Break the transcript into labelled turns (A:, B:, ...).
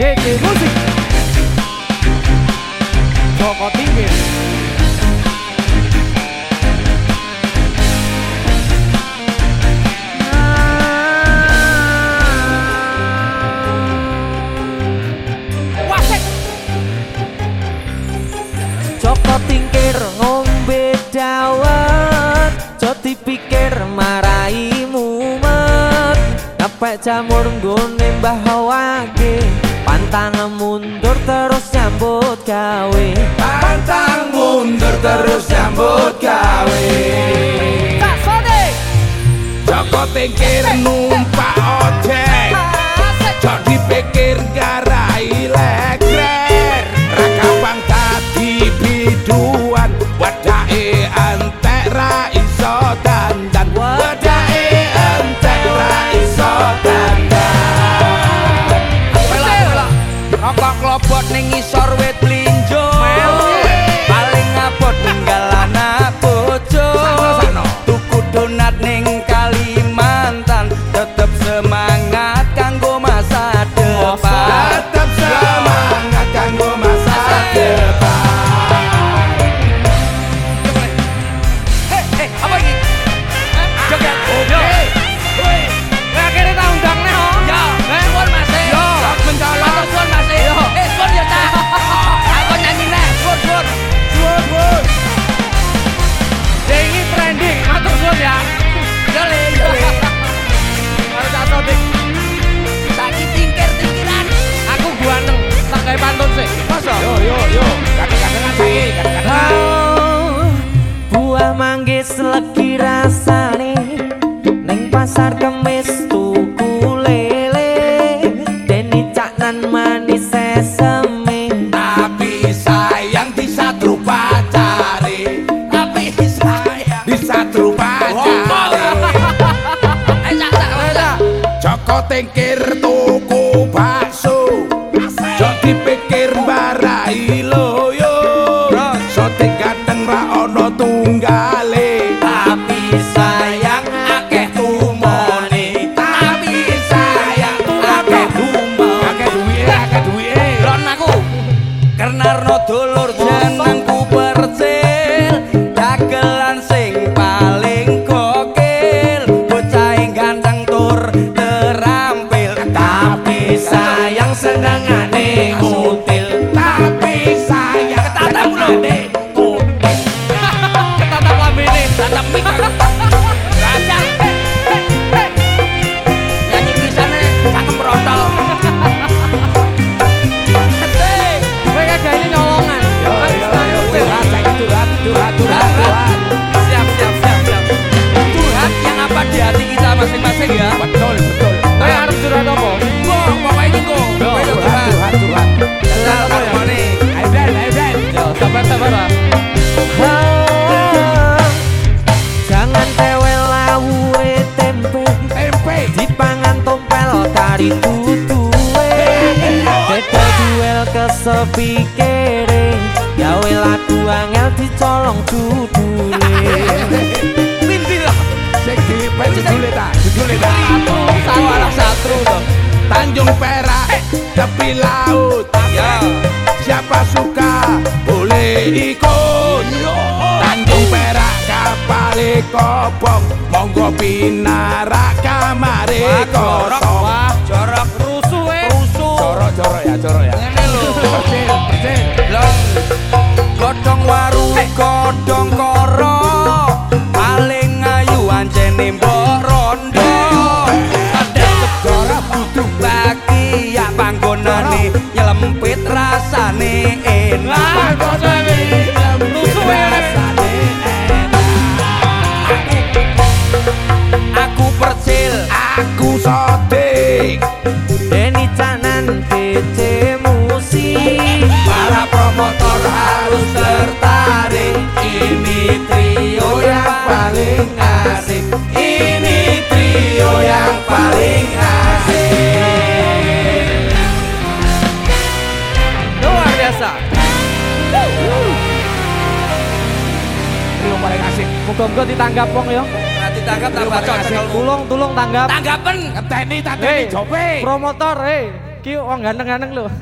A: DG Musik Joko Tinggi.
B: Joko Tingkir ngombe dawet. Joti pikir marai mumet Kapek jamur nggone mbah wage. Pantang mundur terus nyambut gawe.
C: Pantang mundur terus nyambut gawe. Joko tingkir numpak ojek.
B: te quer kari tutuwe. Beto duel kesepikere Yawe laku angel dicolong tutuwe Minti
C: lo Seki pencet guleta Guleta Satu
B: Salah satu
C: Tanjung Perak eh. Tepi laut.
B: Ya
C: Siapa suka Boleh ikut. Tanjung Perak Kapal kopong. Monggo pinarak Kamare kosong.
B: aku
C: sotik.
B: Deni Canan DC Musik
C: Para promotor harus tertarik. Ini trio yang paling asik. Ini trio yang paling asik.
D: Luar biasa.
C: Trio paling asik.
A: Moga-moga ditanggap wong ya.
C: Tanggap, tanggap,
B: tanggap.
A: Tulung, tulung tanggap.
C: Tanggapan. Teni,
A: tani,
C: jope.
A: Promotor, hei. Ki wong ganteng-ganteng lho.